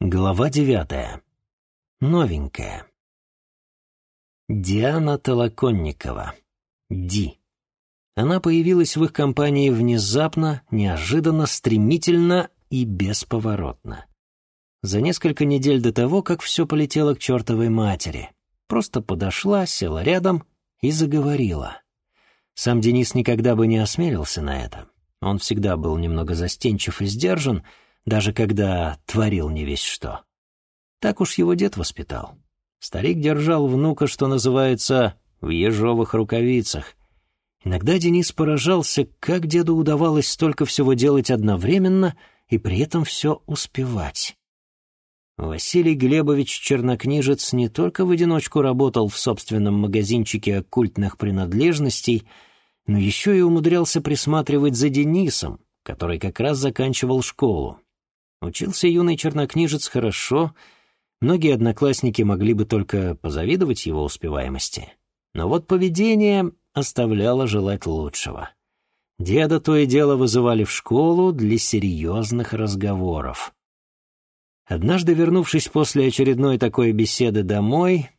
Глава девятая. Новенькая. Диана Толоконникова. Ди. Она появилась в их компании внезапно, неожиданно, стремительно и бесповоротно. За несколько недель до того, как все полетело к чертовой матери. Просто подошла, села рядом и заговорила. Сам Денис никогда бы не осмелился на это. Он всегда был немного застенчив и сдержан, даже когда творил не весь что. Так уж его дед воспитал. Старик держал внука, что называется, в ежовых рукавицах. Иногда Денис поражался, как деду удавалось столько всего делать одновременно и при этом все успевать. Василий Глебович Чернокнижец не только в одиночку работал в собственном магазинчике оккультных принадлежностей, но еще и умудрялся присматривать за Денисом, который как раз заканчивал школу. Учился юный чернокнижец хорошо, многие одноклассники могли бы только позавидовать его успеваемости. Но вот поведение оставляло желать лучшего. Деда то и дело вызывали в школу для серьезных разговоров. Однажды, вернувшись после очередной такой беседы домой,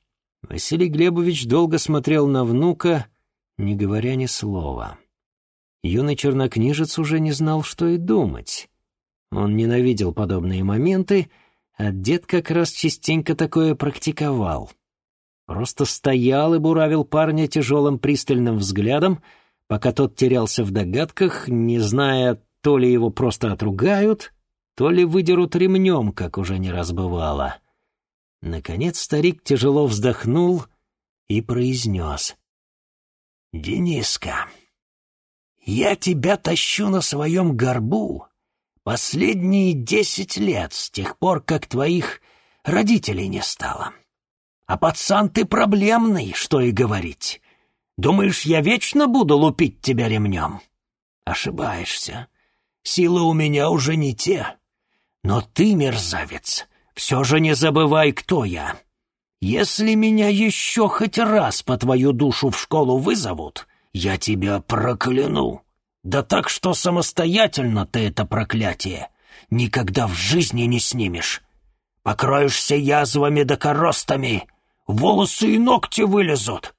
Василий Глебович долго смотрел на внука, не говоря ни слова. Юный чернокнижец уже не знал, что и думать. Он ненавидел подобные моменты, а дед как раз частенько такое практиковал. Просто стоял и буравил парня тяжелым пристальным взглядом, пока тот терялся в догадках, не зная, то ли его просто отругают, то ли выдерут ремнем, как уже не раз бывало. Наконец старик тяжело вздохнул и произнес. «Дениска, я тебя тащу на своем горбу, Последние десять лет, с тех пор, как твоих родителей не стало. А пацан ты проблемный, что и говорить. Думаешь, я вечно буду лупить тебя ремнем? Ошибаешься. Силы у меня уже не те. Но ты, мерзавец, все же не забывай, кто я. Если меня еще хоть раз по твою душу в школу вызовут, я тебя прокляну. Да так, что самостоятельно ты это проклятие никогда в жизни не снимешь. Покроешься язвами да коростами, волосы и ногти вылезут.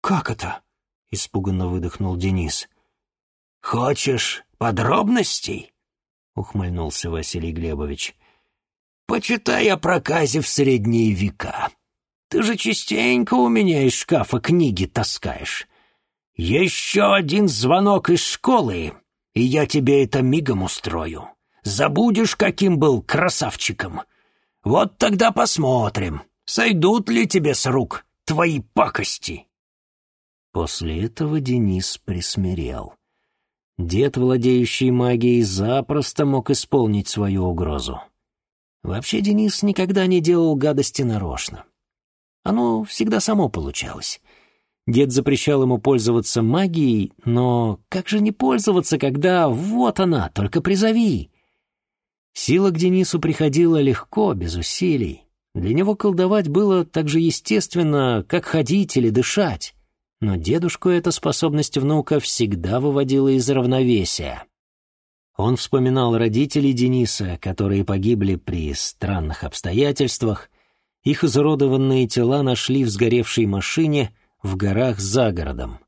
«Как это?» — испуганно выдохнул Денис. «Хочешь подробностей?» — ухмыльнулся Василий Глебович. «Почитай о проказе в средние века. Ты же частенько у меня из шкафа книги таскаешь. «Еще один звонок из школы, и я тебе это мигом устрою. Забудешь, каким был красавчиком. Вот тогда посмотрим, сойдут ли тебе с рук твои пакости». После этого Денис присмирел. Дед, владеющий магией, запросто мог исполнить свою угрозу. Вообще Денис никогда не делал гадости нарочно. Оно всегда само получалось. Дед запрещал ему пользоваться магией, но как же не пользоваться, когда вот она, только призови? Сила к Денису приходила легко, без усилий. Для него колдовать было так же естественно, как ходить или дышать. Но дедушку эта способность внука всегда выводила из равновесия. Он вспоминал родителей Дениса, которые погибли при странных обстоятельствах. Их изуродованные тела нашли в сгоревшей машине — в горах за городом.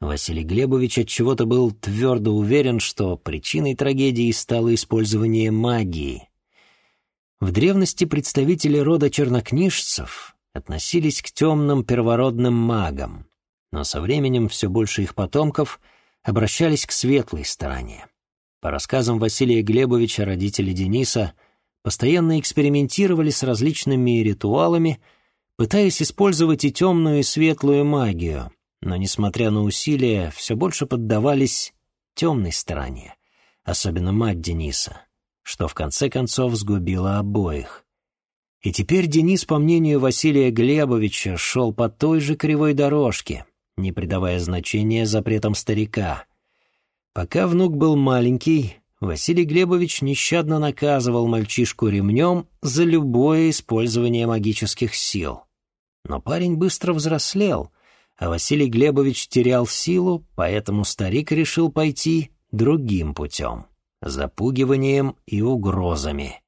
Василий Глебович отчего-то был твердо уверен, что причиной трагедии стало использование магии. В древности представители рода чернокнижцев относились к темным первородным магам, но со временем все больше их потомков обращались к светлой стороне. По рассказам Василия Глебовича, родители Дениса постоянно экспериментировали с различными ритуалами — пытаясь использовать и темную, и светлую магию, но, несмотря на усилия, все больше поддавались темной стороне, особенно мать Дениса, что в конце концов сгубило обоих. И теперь Денис, по мнению Василия Глебовича, шел по той же кривой дорожке, не придавая значения запретам старика. Пока внук был маленький, Василий Глебович нещадно наказывал мальчишку ремнем за любое использование магических сил. Но парень быстро взрослел, а Василий Глебович терял силу, поэтому старик решил пойти другим путем — запугиванием и угрозами.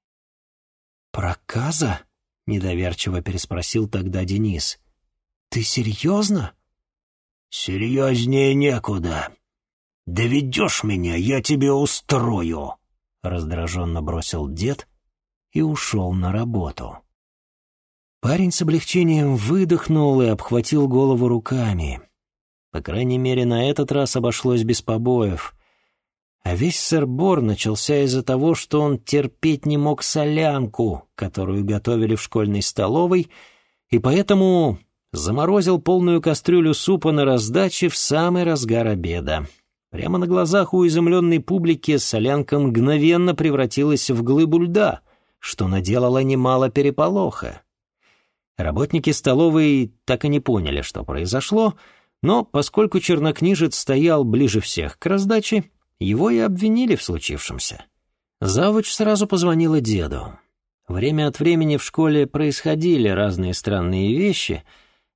«Проказа?» — недоверчиво переспросил тогда Денис. «Ты серьезно?» «Серьезнее некуда. Доведешь меня, я тебе устрою», — раздраженно бросил дед и ушел на работу. Парень с облегчением выдохнул и обхватил голову руками. По крайней мере, на этот раз обошлось без побоев. А весь сырбор начался из-за того, что он терпеть не мог солянку, которую готовили в школьной столовой, и поэтому заморозил полную кастрюлю супа на раздаче в самый разгар обеда. Прямо на глазах у изумленной публики солянка мгновенно превратилась в глыбу льда, что наделало немало переполоха. Работники столовой так и не поняли, что произошло, но поскольку чернокнижец стоял ближе всех к раздаче, его и обвинили в случившемся. Завуч сразу позвонила деду. Время от времени в школе происходили разные странные вещи,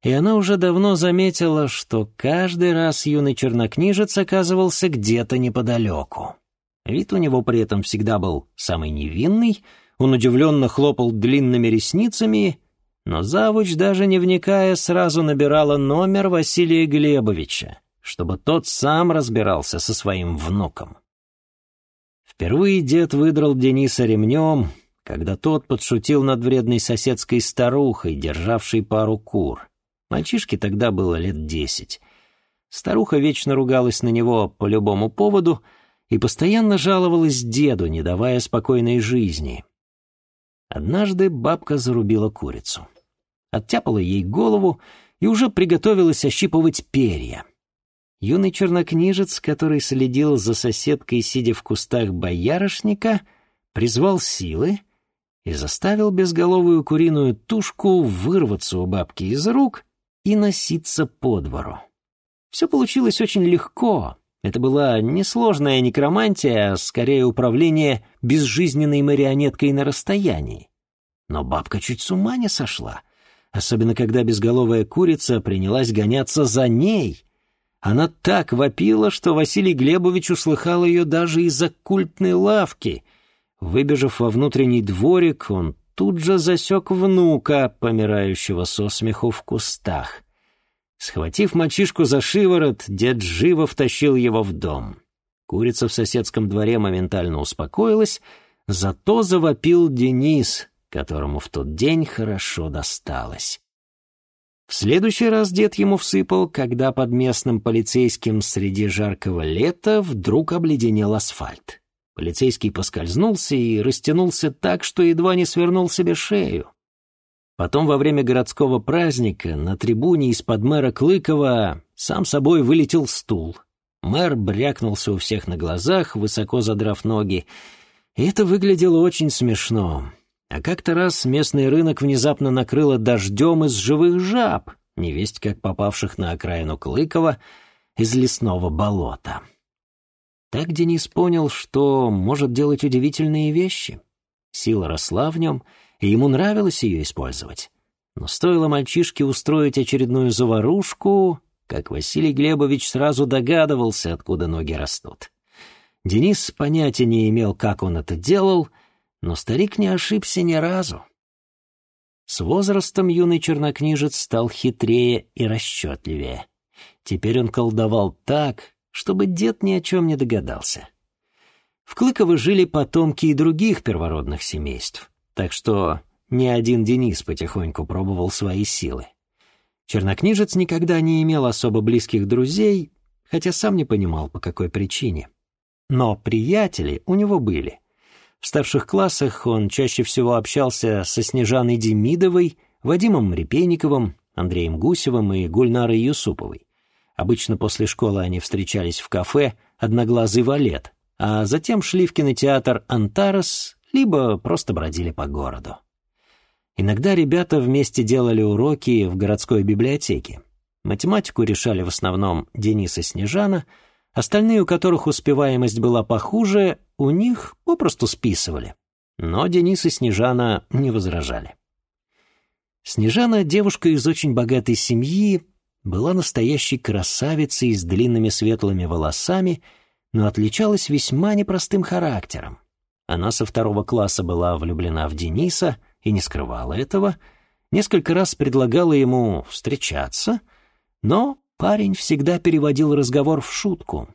и она уже давно заметила, что каждый раз юный чернокнижец оказывался где-то неподалеку. Вид у него при этом всегда был самый невинный, он удивленно хлопал длинными ресницами, но завуч, даже не вникая, сразу набирала номер Василия Глебовича чтобы тот сам разбирался со своим внуком. Впервые дед выдрал Дениса ремнем, когда тот подшутил над вредной соседской старухой, державшей пару кур. Мальчишке тогда было лет десять. Старуха вечно ругалась на него по любому поводу и постоянно жаловалась деду, не давая спокойной жизни. Однажды бабка зарубила курицу. Оттяпала ей голову и уже приготовилась ощипывать перья — Юный чернокнижец, который следил за соседкой, сидя в кустах боярышника, призвал силы и заставил безголовую куриную тушку вырваться у бабки из рук и носиться по двору. Все получилось очень легко. Это была несложная некромантия, а скорее управление безжизненной марионеткой на расстоянии. Но бабка чуть с ума не сошла, особенно когда безголовая курица принялась гоняться за ней — она так вопила, что Василий Глебович услыхал ее даже из-за культной лавки. Выбежав во внутренний дворик, он тут же засек внука, помирающего со смеху в кустах. Схватив мальчишку за шиворот, дед живо втащил его в дом. Курица в соседском дворе моментально успокоилась, зато завопил Денис, которому в тот день хорошо досталось. В следующий раз дед ему всыпал, когда под местным полицейским среди жаркого лета вдруг обледенел асфальт. Полицейский поскользнулся и растянулся так, что едва не свернул себе шею. Потом во время городского праздника на трибуне из-под мэра Клыкова сам собой вылетел стул. Мэр брякнулся у всех на глазах, высоко задрав ноги, и это выглядело очень смешно. А как-то раз местный рынок внезапно накрыло дождем из живых жаб, невесть как попавших на окраину Клыкова из лесного болота. Так Денис понял, что может делать удивительные вещи. Сила росла в нем, и ему нравилось ее использовать. Но стоило мальчишке устроить очередную заварушку, как Василий Глебович сразу догадывался, откуда ноги растут. Денис понятия не имел, как он это делал — но старик не ошибся ни разу. С возрастом юный чернокнижец стал хитрее и расчетливее. Теперь он колдовал так, чтобы дед ни о чем не догадался. В Клыково жили потомки и других первородных семейств, так что ни один Денис потихоньку пробовал свои силы. Чернокнижец никогда не имел особо близких друзей, хотя сам не понимал, по какой причине. Но приятели у него были. В старших классах он чаще всего общался со Снежаной Демидовой, Вадимом Репейниковым, Андреем Гусевым и Гульнарой Юсуповой. Обычно после школы они встречались в кафе «Одноглазый валет», а затем шли в кинотеатр «Антарес», либо просто бродили по городу. Иногда ребята вместе делали уроки в городской библиотеке. Математику решали в основном Денис и Снежана, остальные, у которых успеваемость была похуже, у них попросту списывали. Но Денис и Снежана не возражали. Снежана, девушка из очень богатой семьи, была настоящей красавицей с длинными светлыми волосами, но отличалась весьма непростым характером. Она со второго класса была влюблена в Дениса и не скрывала этого, несколько раз предлагала ему встречаться, но парень всегда переводил разговор в шутку.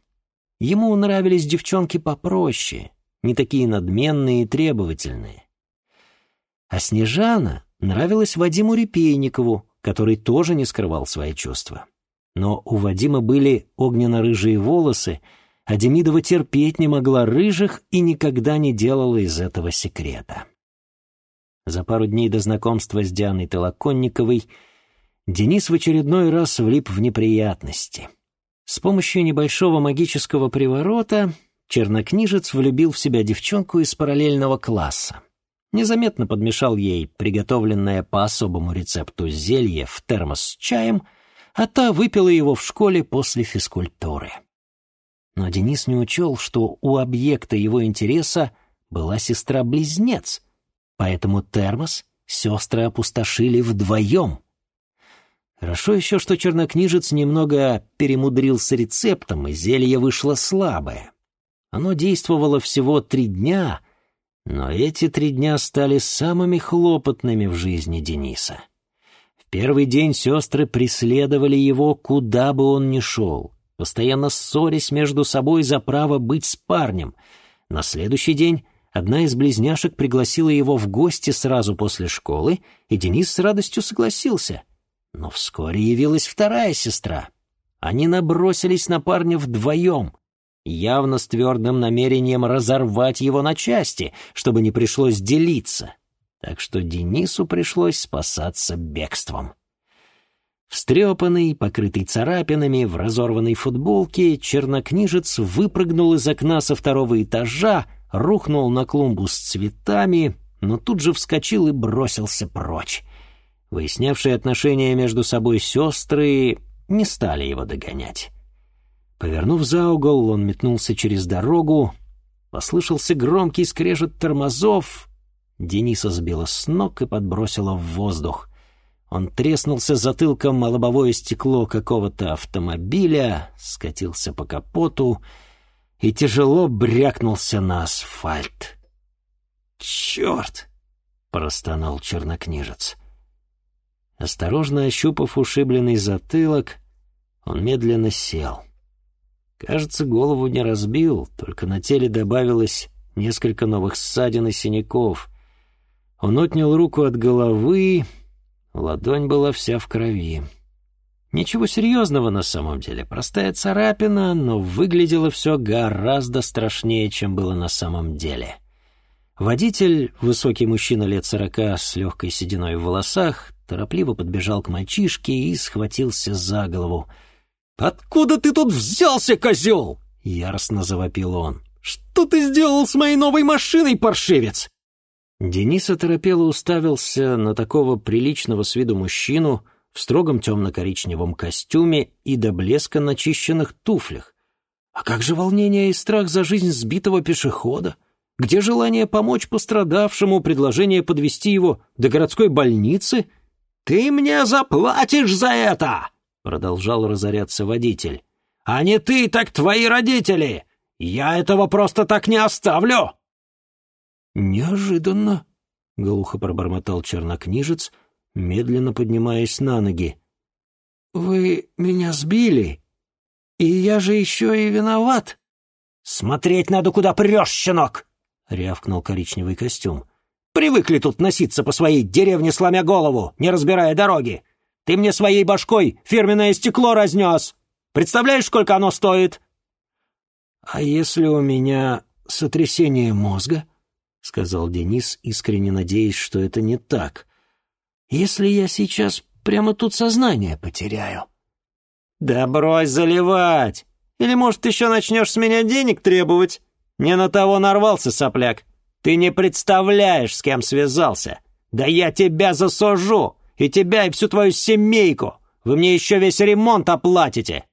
Ему нравились девчонки попроще, не такие надменные и требовательные. А Снежана нравилась Вадиму Репейникову, который тоже не скрывал свои чувства. Но у Вадима были огненно-рыжие волосы, а Демидова терпеть не могла рыжих и никогда не делала из этого секрета. За пару дней до знакомства с Дианой Толоконниковой Денис в очередной раз влип в неприятности. С помощью небольшого магического приворота чернокнижец влюбил в себя девчонку из параллельного класса незаметно подмешал ей приготовленное по особому рецепту зелье в термос с чаем, а та выпила его в школе после физкультуры. Но Денис не учел, что у объекта его интереса была сестра-близнец, поэтому термос сестры опустошили вдвоем. Хорошо еще, что чернокнижец немного перемудрил с рецептом, и зелье вышло слабое. Оно действовало всего три дня — но эти три дня стали самыми хлопотными в жизни Дениса. В первый день сестры преследовали его, куда бы он ни шел, постоянно ссорясь между собой за право быть с парнем. На следующий день одна из близняшек пригласила его в гости сразу после школы, и Денис с радостью согласился. Но вскоре явилась вторая сестра. Они набросились на парня вдвоем, явно с твердым намерением разорвать его на части, чтобы не пришлось делиться. Так что Денису пришлось спасаться бегством. Встрепанный, покрытый царапинами, в разорванной футболке, чернокнижец выпрыгнул из окна со второго этажа, рухнул на клумбу с цветами, но тут же вскочил и бросился прочь. Выяснявшие отношения между собой сестры не стали его догонять. Повернув за угол, он метнулся через дорогу. Послышался громкий скрежет тормозов. Дениса сбила с ног и подбросила в воздух. Он треснулся затылком о лобовое стекло какого-то автомобиля, скатился по капоту и тяжело брякнулся на асфальт. «Черт!» — простонал чернокнижец. Осторожно ощупав ушибленный затылок, он медленно сел — Кажется, голову не разбил, только на теле добавилось несколько новых ссадин и синяков. Он отнял руку от головы, ладонь была вся в крови. Ничего серьезного на самом деле, простая царапина, но выглядело все гораздо страшнее, чем было на самом деле. Водитель, высокий мужчина лет сорока с легкой сединой в волосах, торопливо подбежал к мальчишке и схватился за голову — «Откуда ты тут взялся, козел?» — яростно завопил он. «Что ты сделал с моей новой машиной, паршивец?» Денис оторопело уставился на такого приличного с виду мужчину в строгом темно-коричневом костюме и до блеска начищенных туфлях. А как же волнение и страх за жизнь сбитого пешехода? Где желание помочь пострадавшему, предложение подвести его до городской больницы? «Ты мне заплатишь за это!» — продолжал разоряться водитель. «А не ты, так твои родители! Я этого просто так не оставлю!» «Неожиданно», — глухо пробормотал чернокнижец, медленно поднимаясь на ноги. «Вы меня сбили, и я же еще и виноват!» «Смотреть надо, куда прешь, щенок!» — рявкнул коричневый костюм. «Привыкли тут носиться по своей деревне, сломя голову, не разбирая дороги. Ты мне своей башкой фирменное стекло разнес. Представляешь, сколько оно стоит?» «А если у меня сотрясение мозга?» — сказал Денис, искренне надеясь, что это не так. «Если я сейчас прямо тут сознание потеряю?» «Да брось заливать! Или, может, еще начнешь с меня денег требовать? Не на того нарвался, сопляк. Ты не представляешь, с кем связался. Да я тебя засужу!» И тебя, и всю твою семейку! Вы мне еще весь ремонт оплатите!»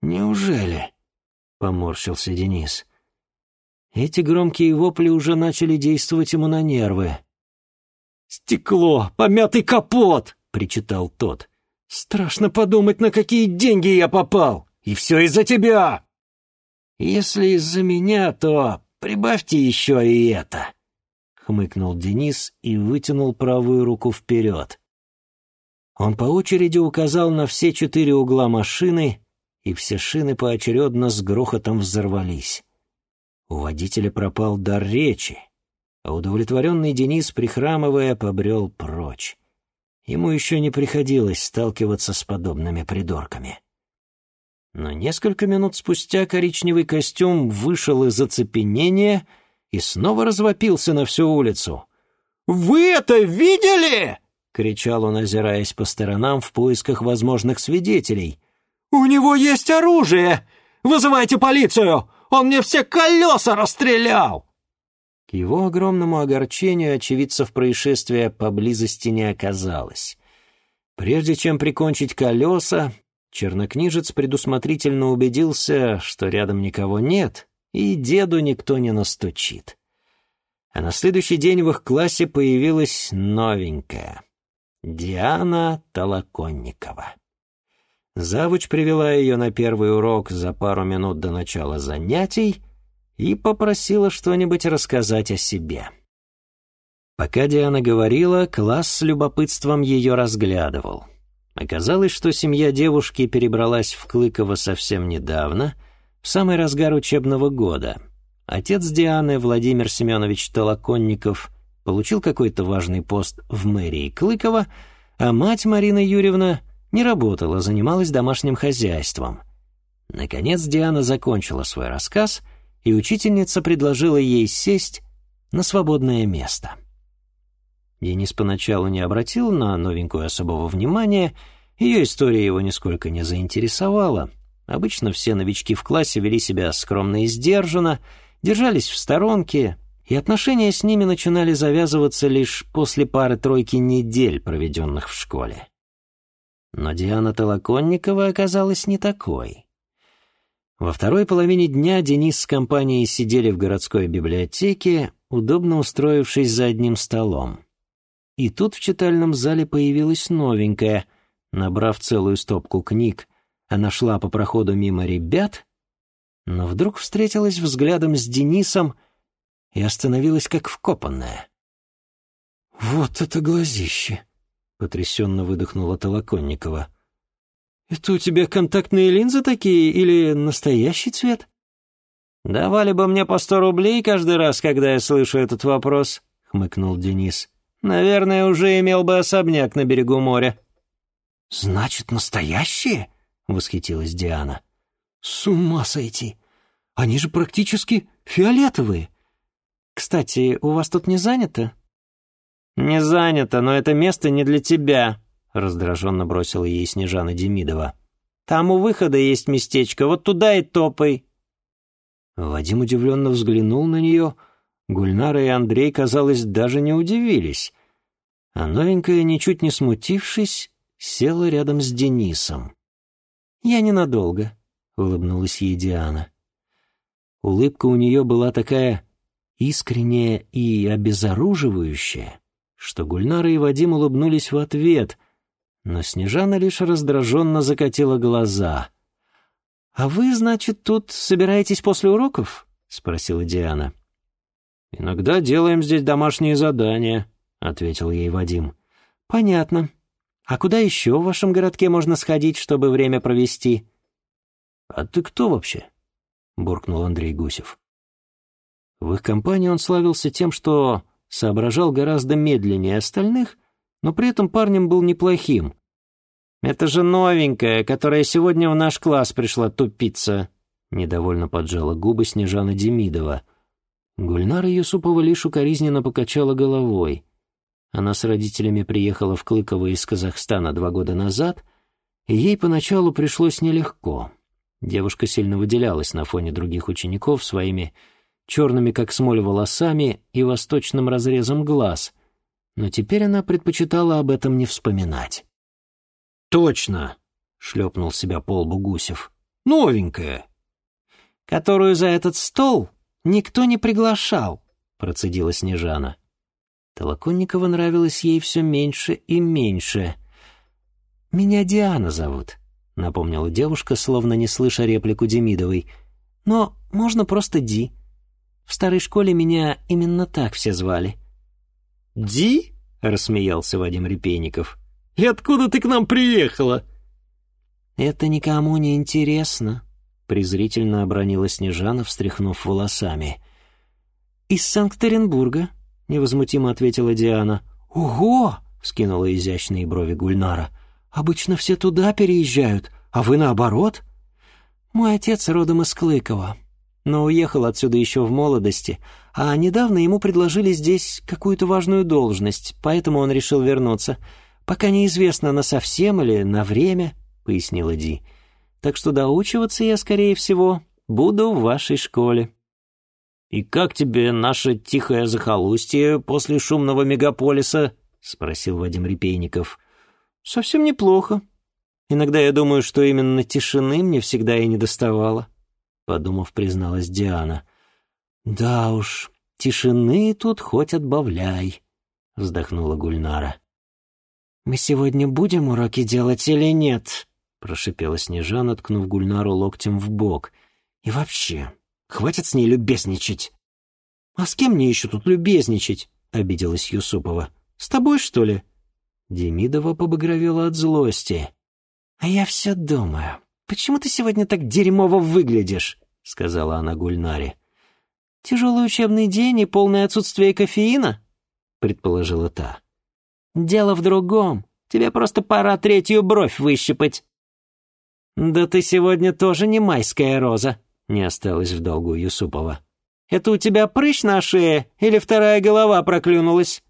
«Неужели?» — поморщился Денис. Эти громкие вопли уже начали действовать ему на нервы. «Стекло! Помятый капот!» — причитал тот. «Страшно подумать, на какие деньги я попал! И все из-за тебя!» «Если из-за меня, то прибавьте еще и это!» хмыкнул Денис и вытянул правую руку вперед. Он по очереди указал на все четыре угла машины, и все шины поочередно с грохотом взорвались. У водителя пропал дар речи, а удовлетворенный Денис, прихрамывая, побрел прочь. Ему еще не приходилось сталкиваться с подобными придурками. Но несколько минут спустя коричневый костюм вышел из оцепенения и снова развопился на всю улицу. «Вы это видели?» — кричал он, озираясь по сторонам в поисках возможных свидетелей. «У него есть оружие! Вызывайте полицию! Он мне все колеса расстрелял!» К его огромному огорчению очевидцев происшествия поблизости не оказалось. Прежде чем прикончить колеса, чернокнижец предусмотрительно убедился, что рядом никого нет, и деду никто не настучит. А на следующий день в их классе появилась новенькая — Диана Толоконникова. Завуч привела ее на первый урок за пару минут до начала занятий и попросила что-нибудь рассказать о себе. Пока Диана говорила, класс с любопытством ее разглядывал. Оказалось, что семья девушки перебралась в Клыково совсем недавно, в самый разгар учебного года. Отец Дианы, Владимир Семенович Толоконников, получил какой-то важный пост в мэрии Клыкова, а мать Марина Юрьевна не работала, занималась домашним хозяйством. Наконец Диана закончила свой рассказ, и учительница предложила ей сесть на свободное место. Денис поначалу не обратил на новенькую особого внимания, ее история его нисколько не заинтересовала. Обычно все новички в классе вели себя скромно и сдержанно, держались в сторонке, и отношения с ними начинали завязываться лишь после пары-тройки недель, проведенных в школе. Но Диана Толоконникова оказалась не такой. Во второй половине дня Денис с компанией сидели в городской библиотеке, удобно устроившись за одним столом. И тут в читальном зале появилась новенькая. Набрав целую стопку книг, она шла по проходу мимо ребят, но вдруг встретилась взглядом с Денисом и остановилась как вкопанная. «Вот это глазище!» — потрясенно выдохнула Толоконникова. «Это у тебя контактные линзы такие или настоящий цвет?» «Давали бы мне по сто рублей каждый раз, когда я слышу этот вопрос», — хмыкнул Денис. «Наверное, уже имел бы особняк на берегу моря». «Значит, настоящие?» — восхитилась Диана. «С ума сойти! Они же практически фиолетовые!» «Кстати, у вас тут не занято?» «Не занято, но это место не для тебя», — раздраженно бросила ей Снежана Демидова. «Там у выхода есть местечко, вот туда и топай». Вадим удивленно взглянул на нее. Гульнара и Андрей, казалось, даже не удивились. А новенькая, ничуть не смутившись, села рядом с Денисом. «Я ненадолго», — улыбнулась ей Диана. Улыбка у нее была такая искренняя и обезоруживающая, что Гульнара и Вадим улыбнулись в ответ, но Снежана лишь раздраженно закатила глаза. «А вы, значит, тут собираетесь после уроков?» — спросила Диана. «Иногда делаем здесь домашние задания», — ответил ей Вадим. «Понятно. А куда еще в вашем городке можно сходить, чтобы время провести?» «А ты кто вообще?» — буркнул Андрей Гусев. В их компании он славился тем, что соображал гораздо медленнее остальных, но при этом парнем был неплохим. «Это же новенькая, которая сегодня в наш класс пришла тупиться», — недовольно поджала губы Снежана Демидова. Гульнара Юсупова лишь укоризненно покачала головой. Она с родителями приехала в Клыково из Казахстана два года назад, и ей поначалу пришлось нелегко. Девушка сильно выделялась на фоне других учеников своими черными как смоль волосами и восточным разрезом глаз, но теперь она предпочитала об этом не вспоминать. «Точно!» — шлепнул себя по лбу Гусев. «Новенькая!» «Которую за этот стол никто не приглашал», — процедила Снежана. Толоконникова нравилось ей все меньше и меньше. «Меня Диана зовут», — напомнила девушка, словно не слыша реплику Демидовой. «Но можно просто Ди. В старой школе меня именно так все звали. «Ди?» — рассмеялся Вадим Репейников. «И откуда ты к нам приехала?» «Это никому не интересно», — презрительно обронила Снежана, встряхнув волосами. «Из Санкт-Петербурга», — невозмутимо ответила Диана. «Ого!» — вскинула изящные брови Гульнара. «Обычно все туда переезжают, а вы наоборот?» «Мой отец родом из Клыкова, но уехал отсюда еще в молодости, а недавно ему предложили здесь какую-то важную должность, поэтому он решил вернуться. Пока неизвестно, насовсем или на время», — пояснила Ди. «Так что доучиваться я, скорее всего, буду в вашей школе». «И как тебе наше тихое захолустье после шумного мегаполиса?» — спросил Вадим Репейников. «Совсем неплохо. Иногда я думаю, что именно тишины мне всегда и не доставало», — подумав, призналась Диана. «Да уж, тишины тут хоть отбавляй», — вздохнула Гульнара. «Мы сегодня будем уроки делать или нет?» — прошипела Снежана, ткнув Гульнару локтем в бок. «И вообще, Хватит с ней любезничать». «А с кем мне еще тут любезничать?» — обиделась Юсупова. «С тобой, что ли?» Демидова побагровела от злости. «А я все думаю, почему ты сегодня так дерьмово выглядишь?» — сказала она Гульнаре. «Тяжелый учебный день и полное отсутствие кофеина?» — предположила та. «Дело в другом. Тебе просто пора третью бровь выщипать». «Да ты сегодня тоже не майская роза», не осталось в долгу Юсупова. «Это у тебя прыщ на шее или вторая голова проклюнулась?»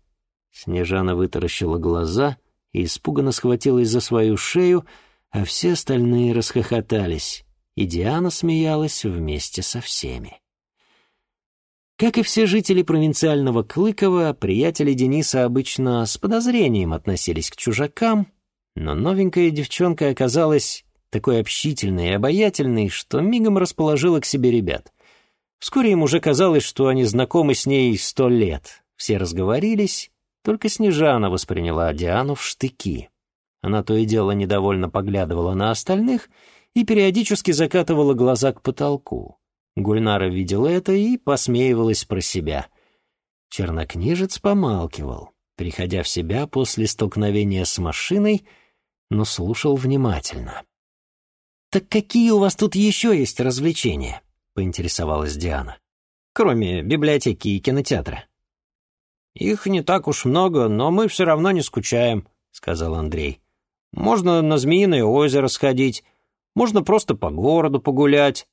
Снежана вытаращила глаза и испуганно схватилась за свою шею, а все остальные расхохотались, и Диана смеялась вместе со всеми. Как и все жители провинциального Клыкова, приятели Дениса обычно с подозрением относились к чужакам, но новенькая девчонка оказалась такой общительной и обаятельной, что мигом расположила к себе ребят. Вскоре им уже казалось, что они знакомы с ней сто лет. Все разговорились, только Снежана восприняла Диану в штыки. Она то и дело недовольно поглядывала на остальных и периодически закатывала глаза к потолку. Гульнара видела это и посмеивалась про себя. Чернокнижец помалкивал, приходя в себя после столкновения с машиной, но слушал внимательно. «Так какие у вас тут еще есть развлечения?» — поинтересовалась Диана. «Кроме библиотеки и кинотеатра». «Их не так уж много, но мы все равно не скучаем», — сказал Андрей. «Можно на Змеиное озеро сходить, можно просто по городу погулять.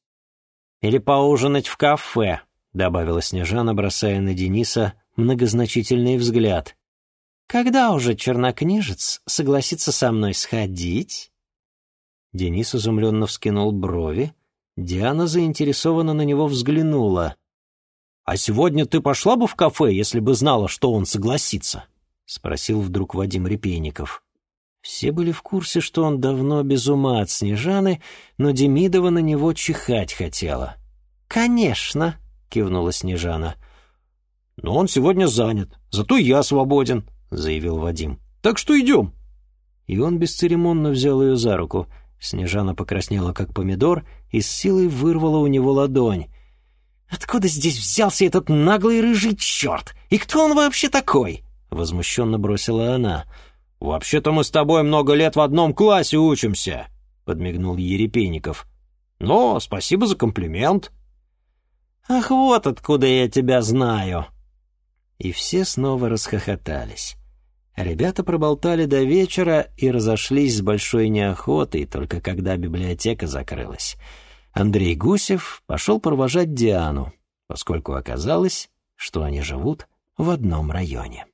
Или поужинать в кафе», — добавила Снежана, бросая на Дениса многозначительный взгляд. «Когда уже чернокнижец согласится со мной сходить?» Денис изумленно вскинул брови. Диана заинтересованно на него взглянула. «А сегодня ты пошла бы в кафе, если бы знала, что он согласится?» — спросил вдруг Вадим Репейников. Все были в курсе, что он давно без ума от Снежаны, но Демидова на него чихать хотела. «Конечно!» — кивнула Снежана. «Но он сегодня занят, зато я свободен», — заявил Вадим. «Так что идем». И он бесцеремонно взял ее за руку — Снежана покраснела, как помидор, и с силой вырвала у него ладонь. «Откуда здесь взялся этот наглый рыжий черт? И кто он вообще такой?» Возмущенно бросила она. «Вообще-то мы с тобой много лет в одном классе учимся», — подмигнул Ерепейников. «Но спасибо за комплимент». «Ах, вот откуда я тебя знаю!» И все снова расхохотались. Ребята проболтали до вечера и разошлись с большой неохотой, только когда библиотека закрылась. Андрей Гусев пошел провожать Диану, поскольку оказалось, что они живут в одном районе.